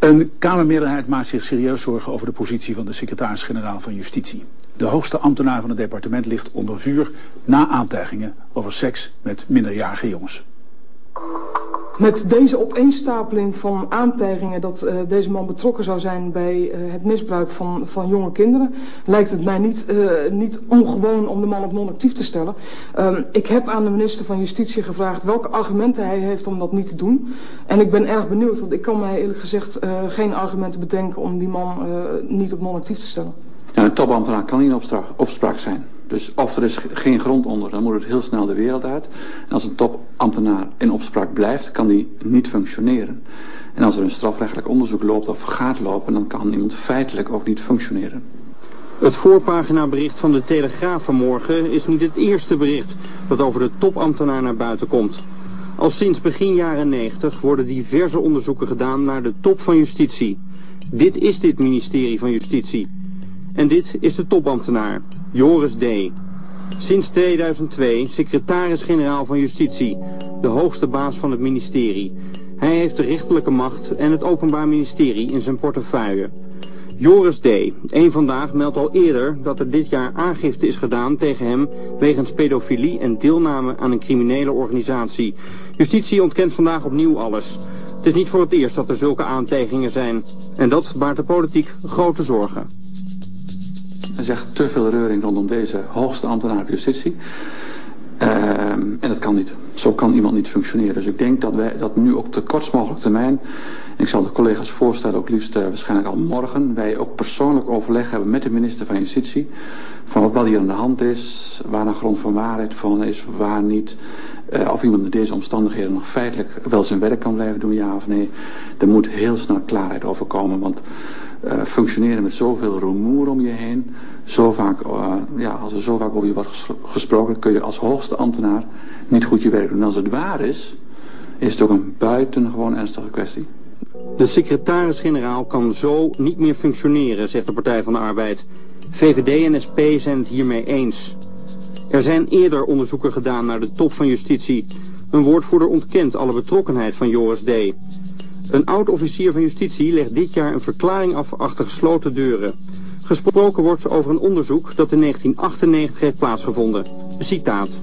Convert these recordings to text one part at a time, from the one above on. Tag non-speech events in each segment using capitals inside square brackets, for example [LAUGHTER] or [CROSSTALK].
Een Kamermeerderheid maakt zich serieus zorgen over de positie van de secretaris-generaal van Justitie. De hoogste ambtenaar van het departement ligt onder vuur na aantijgingen over seks met minderjarige jongens. Met deze opeenstapeling van aantijgingen dat uh, deze man betrokken zou zijn bij uh, het misbruik van, van jonge kinderen, lijkt het mij niet, uh, niet ongewoon om de man op non-actief te stellen. Um, ik heb aan de minister van Justitie gevraagd welke argumenten hij heeft om dat niet te doen. En ik ben erg benieuwd, want ik kan mij eerlijk gezegd geen argumenten bedenken om die man niet op non-actief te stellen. Een topambtenaar kan niet op opspraak zijn. Dus of er is geen grond onder, dan moet het heel snel de wereld uit. En als een topambtenaar in opspraak blijft, kan die niet functioneren. En als er een strafrechtelijk onderzoek loopt of gaat lopen, dan kan iemand feitelijk ook niet functioneren. Het voorpaginabericht van de Telegraaf vanmorgen is niet het eerste bericht dat over de topambtenaar naar buiten komt. Al sinds begin jaren 90 worden diverse onderzoeken gedaan naar de top van justitie. Dit is dit ministerie van Justitie. En dit is de topambtenaar, Joris D. Sinds 2002 secretaris-generaal van Justitie, de hoogste baas van het ministerie. Hij heeft de rechterlijke macht en het openbaar ministerie in zijn portefeuille. Joris D. Eén Vandaag meldt al eerder dat er dit jaar aangifte is gedaan tegen hem wegens pedofilie en deelname aan een criminele organisatie. Justitie ontkent vandaag opnieuw alles. Het is niet voor het eerst dat er zulke aantijgingen zijn. En dat baart de politiek grote zorgen. Echt te veel reuring rondom deze hoogste ambtenaar van justitie. Uh, en dat kan niet. Zo kan iemand niet functioneren. Dus ik denk dat wij dat nu op de kortst mogelijke termijn, ik zal de collega's voorstellen, ook liefst uh, waarschijnlijk al morgen, wij ook persoonlijk overleg hebben met de minister van Justitie. Van wat hier aan de hand is, waar een grond van waarheid van is, waar niet. Uh, of iemand in deze omstandigheden nog feitelijk wel zijn werk kan blijven doen, ja of nee. Er moet heel snel klaarheid over komen, want uh, functioneren met zoveel rumoer om je heen. Zo vaak, uh, ja, als er zo vaak over je wordt gesproken, kun je als hoogste ambtenaar niet goed je werk doen. En als het waar is, is het ook een buitengewoon ernstige kwestie. De secretaris-generaal kan zo niet meer functioneren, zegt de Partij van de Arbeid. VVD en SP zijn het hiermee eens. Er zijn eerder onderzoeken gedaan naar de top van justitie. Een woordvoerder ontkent alle betrokkenheid van Joris D. Een oud-officier van justitie legt dit jaar een verklaring af achter gesloten deuren. Gesproken wordt over een onderzoek dat in 1998 heeft plaatsgevonden. Citaat.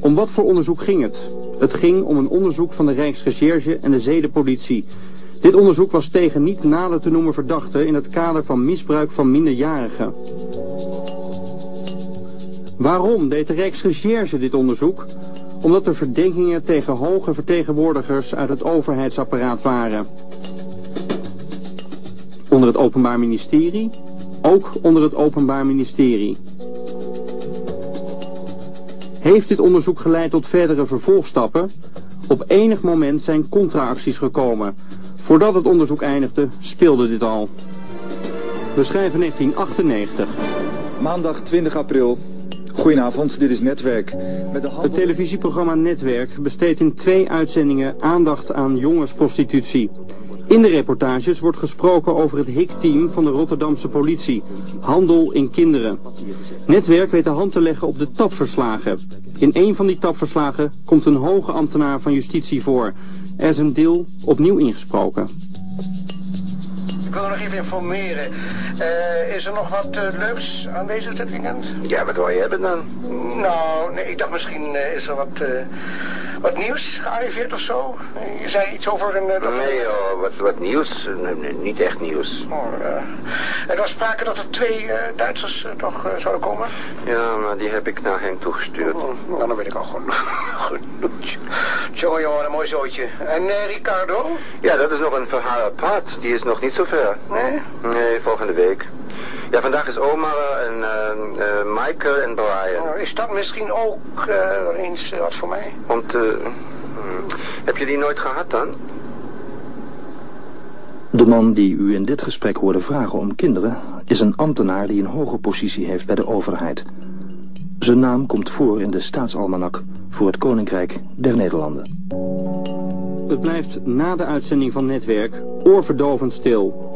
Om wat voor onderzoek ging het? Het ging om een onderzoek van de Rijksrecherche en de zedenpolitie. Dit onderzoek was tegen niet nader te noemen verdachten in het kader van misbruik van minderjarigen. Waarom deed de Rijksrecherche dit onderzoek? Omdat er verdenkingen tegen hoge vertegenwoordigers uit het overheidsapparaat waren. Onder het Openbaar Ministerie? Ook onder het Openbaar Ministerie. Heeft dit onderzoek geleid tot verdere vervolgstappen? Op enig moment zijn contraacties gekomen. Voordat het onderzoek eindigde, speelde dit al. We schrijven 1998. Maandag 20 april Goedenavond, dit is Netwerk. Met de Het televisieprogramma Netwerk besteedt in twee uitzendingen aandacht aan jongensprostitutie. In de reportages wordt gesproken over het HIK-team van de Rotterdamse politie. Handel in kinderen. Netwerk weet de hand te leggen op de tapverslagen. In een van die tapverslagen komt een hoge ambtenaar van justitie voor. Er is een deel opnieuw ingesproken wil nog even informeren. Uh, is er nog wat uh, leuks aanwezig dit weekend? Ja, wat wil je hebben dan? Nou, nee, ik dacht misschien uh, is er wat, wat nieuws gearriveerd of zo. Je zei iets over een... nee, joh, wat, wat nieuws? Nee, nee, niet echt nieuws. Oh, er was sprake dat er twee Duitsers toch zouden komen? Ja, maar die heb ik naar hen toegestuurd. Oh, nou, dan weet ik al genoeg. [LAUGHS] Jongen, jongen, een mooi zootje. En Ricardo? Ja, dat is nog een verhaal apart. Die is nog niet zo ver. Nee? Nee, volgende week. Ja, vandaag is Omar en uh, uh, Michael en Brian. Nou, is dat misschien ook uh, eens wat voor mij? Want, uh, heb je die nooit gehad dan? De man die u in dit gesprek hoorde vragen om kinderen... is een ambtenaar die een hoge positie heeft bij de overheid. Zijn naam komt voor in de staatsalmanak voor het Koninkrijk der Nederlanden. Het blijft na de uitzending van Netwerk oorverdovend stil.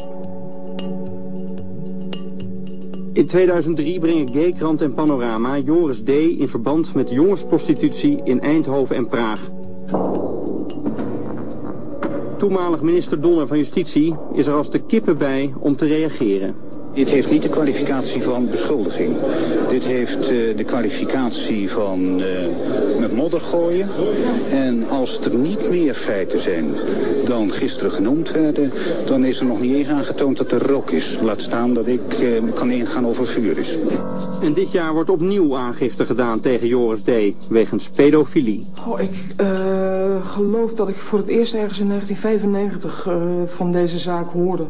In 2003 brengen Gaykrant en Panorama Joris D. in verband met jongensprostitutie in Eindhoven en Praag. Toenmalig minister Donner van Justitie is er als de kippen bij om te reageren. Dit heeft niet de kwalificatie van beschuldiging. Dit heeft uh, de kwalificatie van uh, met modder gooien. En als er niet meer feiten zijn dan gisteren genoemd werden, dan is er nog niet eens aangetoond dat er rook is. Laat staan dat ik uh, kan ingaan of er vuur is. En dit jaar wordt opnieuw aangifte gedaan tegen Joris D. wegens pedofilie. Oh, ik geloof dat ik voor het eerst ergens in 1995 van deze zaak hoorde.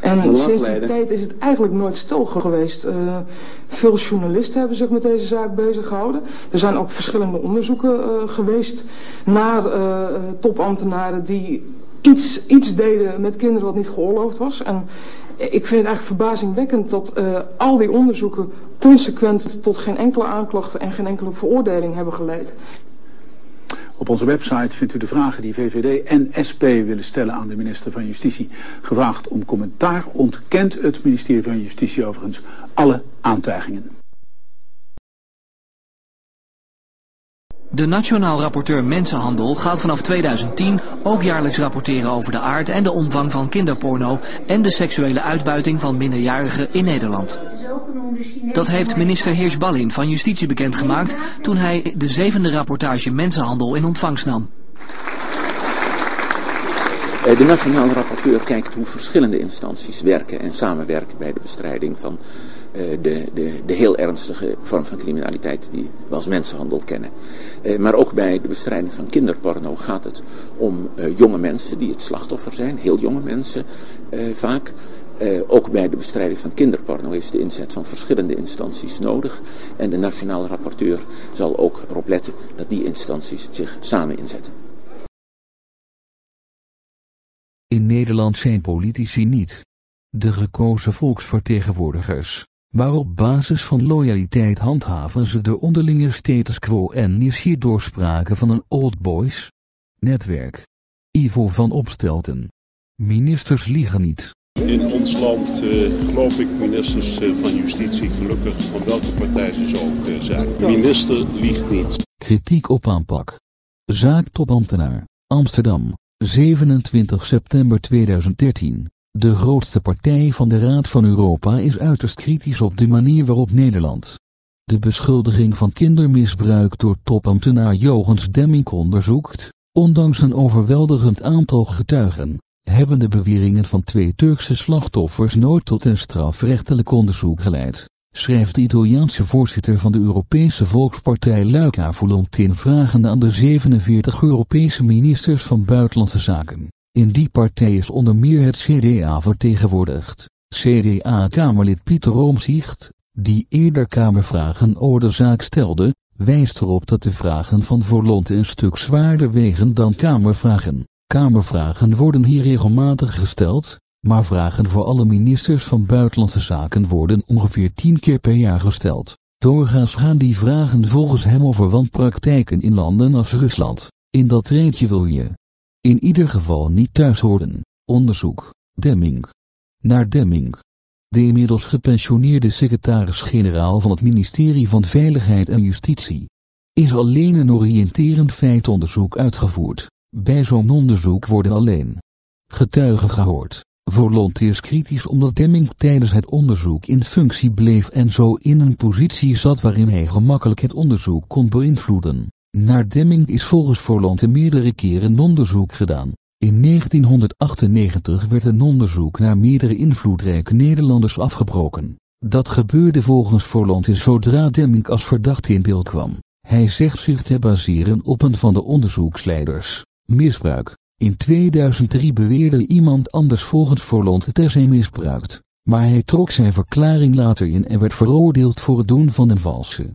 En sinds die tijd is het eigenlijk nooit stil geweest. Uh, veel journalisten hebben zich met deze zaak bezig gehouden. Er zijn ook verschillende onderzoeken uh, geweest naar uh, topambtenaren die iets, iets deden met kinderen wat niet geoorloofd was. En ik vind het eigenlijk verbazingwekkend dat al die onderzoeken consequent tot geen enkele aanklacht en geen enkele veroordeling hebben geleid. Op onze website vindt u de vragen die VVD en SP willen stellen aan de minister van Justitie. Gevraagd om commentaar ontkent het ministerie van Justitie overigens alle aantijgingen. De Nationaal Rapporteur Mensenhandel gaat vanaf 2010 ook jaarlijks rapporteren over de aard en de omvang van kinderporno en de seksuele uitbuiting van minderjarigen in Nederland. Dat heeft minister Heers-Ballin van Justitie bekendgemaakt toen hij de zevende rapportage Mensenhandel in ontvangst nam. Eh, de nationale rapporteur kijkt hoe verschillende instanties werken en samenwerken bij de bestrijding van de, de, de heel ernstige vorm van criminaliteit die we als mensenhandel kennen. Uh, maar ook bij de bestrijding van kinderporno gaat het om uh, jonge mensen die het slachtoffer zijn, heel jonge mensen vaak. Ook bij de bestrijding van kinderporno is de inzet van verschillende instanties nodig. En de nationale rapporteur zal ook erop letten dat die instanties zich samen inzetten. In Nederland zijn politici niet de gekozen volksvertegenwoordigers, maar op basis van loyaliteit handhaven ze de onderlinge status quo en is hierdoor sprake van een old boys netwerk. Ivo van Opstelten. Ministers liegen niet. In ons land uh, geloof ik ministers uh, van justitie gelukkig, van welke partij ze zo ook uh, zijn. Minister liegt niet. Kritiek op aanpak. Zaak topambtenaar. Amsterdam. 27 september 2013. De grootste partij van de Raad van Europa is uiterst kritisch op de manier waarop Nederland de beschuldiging van kindermisbruik door topambtenaar Jogens Demming onderzoekt, ondanks een overweldigend aantal getuigen hebben de beweringen van twee Turkse slachtoffers nooit tot een strafrechtelijk onderzoek geleid, schrijft de Italiaanse voorzitter van de Europese Volkspartij Luca Volontin vragende aan de 47 Europese ministers van Buitenlandse Zaken. In die partij is onder meer het CDA vertegenwoordigd. CDA-kamerlid Pieter Omzicht, die eerder Kamervragen over de zaak stelde, wijst erop dat de vragen van Volonte een stuk zwaarder wegen dan Kamervragen. Kamervragen worden hier regelmatig gesteld, maar vragen voor alle ministers van Buitenlandse Zaken worden ongeveer tien keer per jaar gesteld. Doorgaans gaan die vragen volgens hem over wanpraktijken in landen als Rusland. In dat reetje wil je in ieder geval niet thuis horen. Onderzoek. Demming. Naar Demming. De inmiddels gepensioneerde secretaris-generaal van het ministerie van Veiligheid en Justitie. Is alleen een oriënterend feitonderzoek uitgevoerd. Bij zo'n onderzoek worden alleen getuigen gehoord. Volonté is kritisch omdat Demming tijdens het onderzoek in functie bleef en zo in een positie zat waarin hij gemakkelijk het onderzoek kon beïnvloeden. Naar Demming is volgens Volonté meerdere keren onderzoek gedaan. In 1998 werd een onderzoek naar meerdere invloedrijke Nederlanders afgebroken. Dat gebeurde volgens Volonté zodra Demming als verdachte in beeld kwam. Hij zegt zich te baseren op een van de onderzoeksleiders. Misbruik. In 2003 beweerde iemand anders volgens Forlont te zijn misbruikt, maar hij trok zijn verklaring later in en werd veroordeeld voor het doen van een valse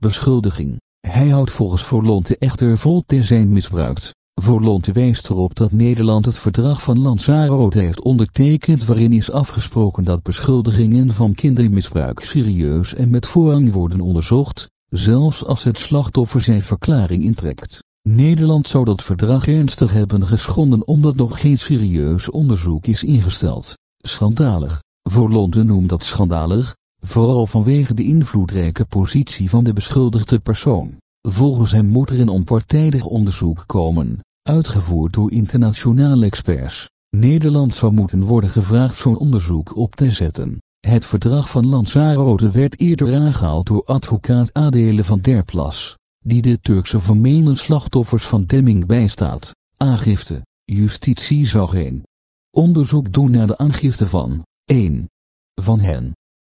beschuldiging. Hij houdt volgens Forlonte echter vol te zijn misbruikt. Forlonte wijst erop dat Nederland het verdrag van Lanzarote heeft ondertekend waarin is afgesproken dat beschuldigingen van kindermisbruik serieus en met voorrang worden onderzocht, zelfs als het slachtoffer zijn verklaring intrekt. Nederland zou dat verdrag ernstig hebben geschonden omdat nog geen serieus onderzoek is ingesteld. Schandalig. Londen noemt dat schandalig, vooral vanwege de invloedrijke positie van de beschuldigde persoon. Volgens hem moet er een onpartijdig onderzoek komen, uitgevoerd door internationale experts. Nederland zou moeten worden gevraagd zo'n onderzoek op te zetten. Het verdrag van Lanzarote werd eerder aangehaald door advocaat Adele van der Plas, die de Turkse vermeende slachtoffers van Demming bijstaat. Aangifte. Justitie zou geen onderzoek doen naar de aangifte van 1. van hen.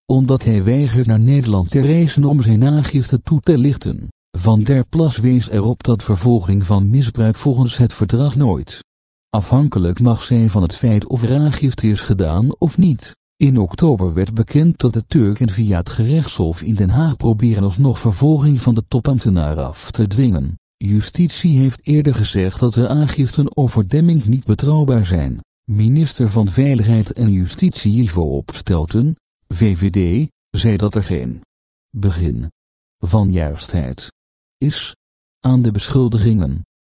Omdat hij weigert naar Nederland te reizen om zijn aangifte toe te lichten. Van der Plas wees erop dat vervolging van misbruik volgens het verdrag nooit afhankelijk mag zijn van het feit of er aangifte is gedaan of niet. In oktober werd bekend dat de Turken via het gerechtshof in Den Haag proberen alsnog vervolging van de topambtenaar af te dwingen. Justitie heeft eerder gezegd dat de aangiften over Demming niet betrouwbaar zijn. Minister van Veiligheid en Justitie Ivo Opstelten, VVD, zei dat er geen begin van juistheid is aan de beschuldigingen.